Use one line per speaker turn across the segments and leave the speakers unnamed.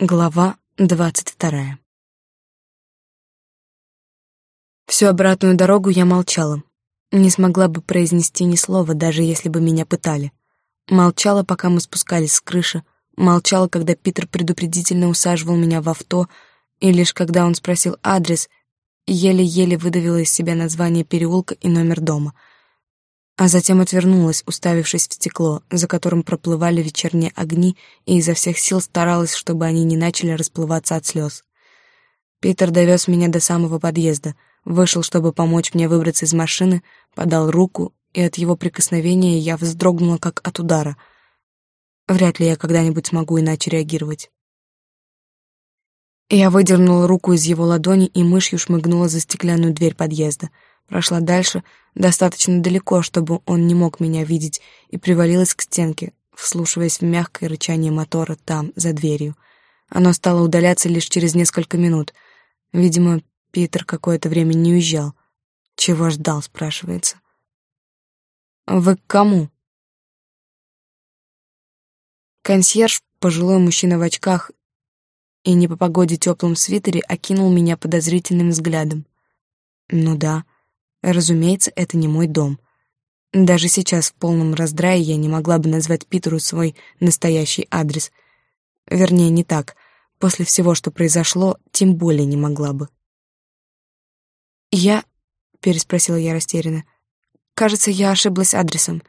Глава двадцать вторая. Всю обратную дорогу я молчала. Не смогла бы произнести ни слова, даже если бы меня пытали. Молчала, пока мы спускались с крыши, молчала, когда Питер предупредительно усаживал меня в авто, и лишь когда он спросил адрес, еле-еле выдавила из себя название переулка и номер дома — а затем отвернулась, уставившись в стекло, за которым проплывали вечерние огни, и изо всех сил старалась, чтобы они не начали расплываться от слез. Питер довез меня до самого подъезда, вышел, чтобы помочь мне выбраться из машины, подал руку, и от его прикосновения я вздрогнула, как от удара. Вряд ли я когда-нибудь смогу иначе реагировать. Я выдернула руку из его ладони и мышью шмыгнула за стеклянную дверь подъезда — прошла дальше, достаточно далеко, чтобы он не мог меня видеть, и привалилась к стенке, вслушиваясь в мягкое рычание мотора там, за дверью. Оно стало удаляться лишь через несколько минут. Видимо, Питер какое-то время не уезжал. Чего ждал, спрашивается. «Вы к кому?» Консьерж, пожилой мужчина в очках и не по погоде теплом свитере, окинул меня подозрительным взглядом. «Ну да, Разумеется, это не мой дом. Даже сейчас в полном раздрае я не могла бы назвать Питеру свой настоящий адрес. Вернее, не так. После всего, что произошло, тем более не могла бы. «Я...» — переспросила я растерянно. «Кажется, я ошиблась адресом.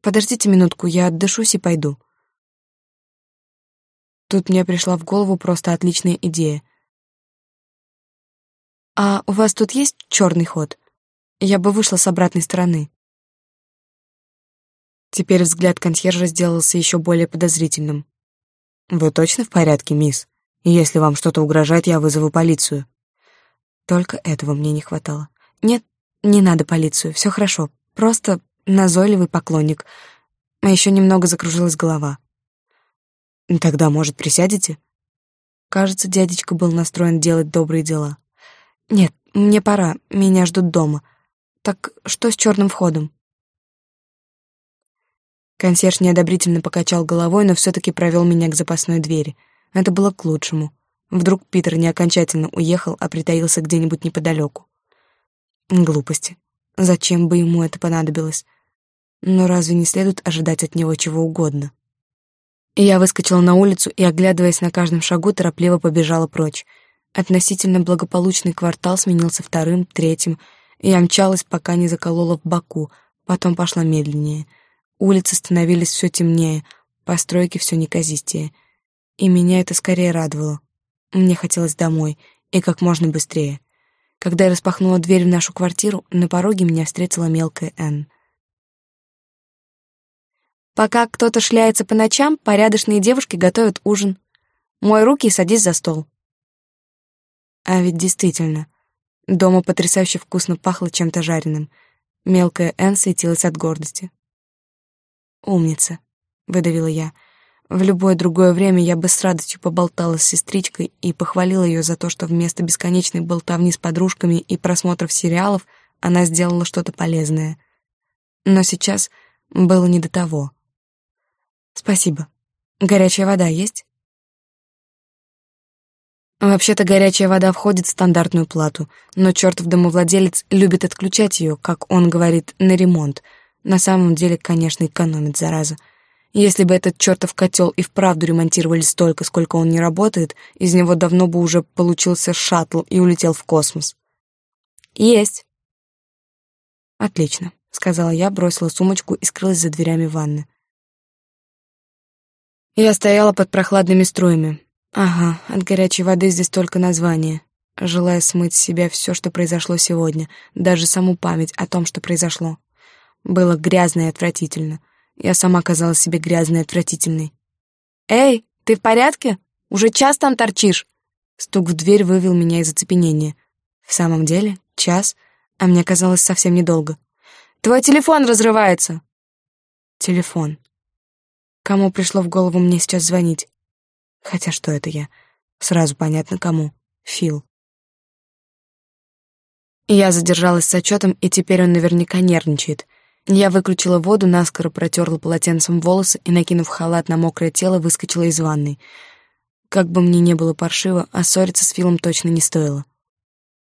Подождите минутку, я отдышусь и пойду». Тут мне пришла в голову просто отличная идея. «А у вас тут есть черный ход?» Я бы вышла с обратной стороны. Теперь взгляд консьержа сделался еще более подозрительным. «Вы точно в порядке, мисс? Если вам что-то угрожает, я вызову полицию». Только этого мне не хватало. «Нет, не надо полицию, все хорошо. Просто назойливый поклонник. А еще немного закружилась голова». «Тогда, может, присядете?» Кажется, дядечка был настроен делать добрые дела. «Нет, мне пора, меня ждут дома. Так что с черным входом? Консьерж неодобрительно покачал головой, но все-таки провел меня к запасной двери. Это было к лучшему. Вдруг Питер не окончательно уехал, а притаился где-нибудь неподалеку. Глупости. Зачем бы ему это понадобилось? Но разве не следует ожидать от него чего угодно? я выскочила на улицу и, оглядываясь на каждом шагу, торопливо побежала прочь. Относительно благополучный квартал сменился вторым, третьим — я мчалась, пока не заколола в боку, потом пошла медленнее. Улицы становились все темнее, постройки все неказистее. И меня это скорее радовало. Мне хотелось домой, и как можно быстрее. Когда я распахнула дверь в нашу квартиру, на пороге меня встретила мелкая Энн. Пока кто-то шляется по ночам, порядочные девушки готовят ужин. Мой руки и садись за стол. А ведь действительно, Дома потрясающе вкусно пахло чем-то жареным. Мелкая Энн светилась от гордости. «Умница», — выдавила я. В любое другое время я бы с радостью поболтала с сестричкой и похвалила ее за то, что вместо бесконечной болтовни с подружками и просмотров сериалов она сделала что-то полезное. Но сейчас было не до того. «Спасибо. Горячая вода есть?» Вообще-то горячая вода входит в стандартную плату, но чертов домовладелец любит отключать ее, как он говорит, на ремонт. На самом деле, конечно, экономит, зараза. Если бы этот чертов котел и вправду ремонтировали столько, сколько он не работает, из него давно бы уже получился шаттл и улетел в космос. Есть. Отлично, сказала я, бросила сумочку и скрылась за дверями ванны. Я стояла под прохладными струями. Ага, от горячей воды здесь только название. Желая смыть с себя все, что произошло сегодня, даже саму память о том, что произошло. Было грязно и отвратительно. Я сама казалась себе грязной и отвратительной. «Эй, ты в порядке? Уже час там торчишь?» Стук в дверь вывел меня из оцепенения. В самом деле, час, а мне казалось совсем недолго. «Твой телефон разрывается!» Телефон. Кому пришло в голову мне сейчас звонить? Хотя что это я? Сразу понятно кому. Фил. Я задержалась с отчетом, и теперь он наверняка нервничает. Я выключила воду, наскоро протерла полотенцем волосы и, накинув халат на мокрое тело, выскочила из ванной. Как бы мне не было паршиво, а ссориться с Филом точно не стоило.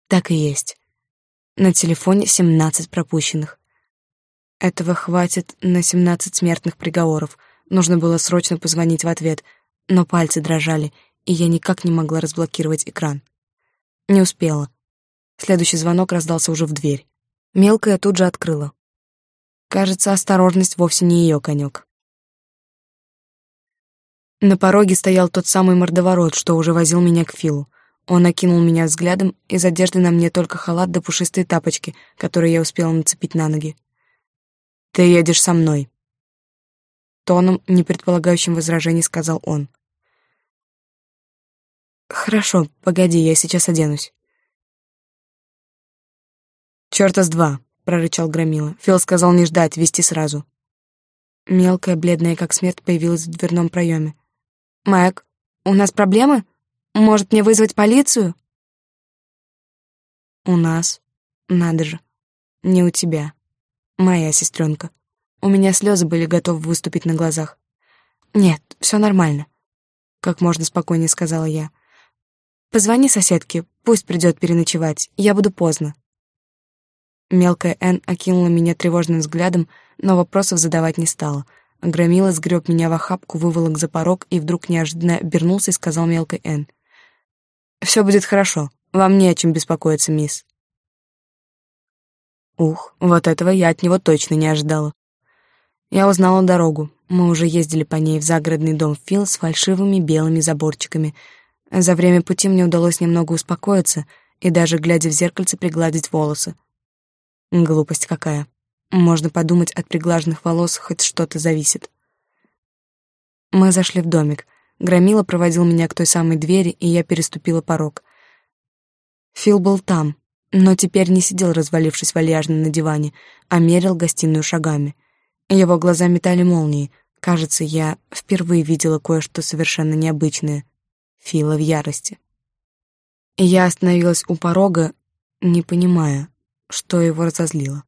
Так и есть. На телефоне 17 пропущенных. Этого хватит на 17 смертных приговоров. Нужно было срочно позвонить в ответ, но пальцы дрожали, и я никак не могла разблокировать экран. Не успела. Следующий звонок раздался уже в дверь. Мелкая тут же открыла. Кажется, осторожность вовсе не ее конек. На пороге стоял тот самый мордоворот, что уже возил меня к Филу. Он окинул меня взглядом, из одежды на мне только халат да пушистые тапочки, которые я успела нацепить на ноги. «Ты едешь со мной», — тоном, не предполагающим возражений, сказал он. «Хорошо, погоди, я сейчас оденусь». «Чёрта с два», — прорычал Громила. Фил сказал не ждать, вести сразу. Мелкая, бледная как смерть, появилась в дверном проеме. «Мэг, у нас проблемы? Может, мне вызвать полицию?» «У нас? Надо же. Не у тебя. Моя сестренка. У меня слезы были готовы выступить на глазах. «Нет, все нормально», — как можно спокойнее сказала я. «Позвони соседке, пусть придет переночевать, я буду поздно». Мелкая Н окинула меня тревожным взглядом, но вопросов задавать не стала. Громила сгреб меня в охапку, выволок за порог и вдруг неожиданно обернулся и сказал мелкой Н. «Все будет хорошо. Вам не о чем беспокоиться, мисс». Ух, вот этого я от него точно не ожидала. Я узнала дорогу. Мы уже ездили по ней в загородный дом Фил с фальшивыми белыми заборчиками. За время пути мне удалось немного успокоиться и даже, глядя в зеркальце, пригладить волосы. Глупость какая. Можно подумать, от приглаженных волос хоть что-то зависит. Мы зашли в домик. Громила проводил меня к той самой двери, и я переступила порог. Фил был там, но теперь не сидел, развалившись вальяжно на диване, а мерил гостиную шагами. Его глаза метали молнии. Кажется, я впервые видела кое-что совершенно необычное. Фила в ярости. Я остановилась у порога, не понимая, что его разозлило.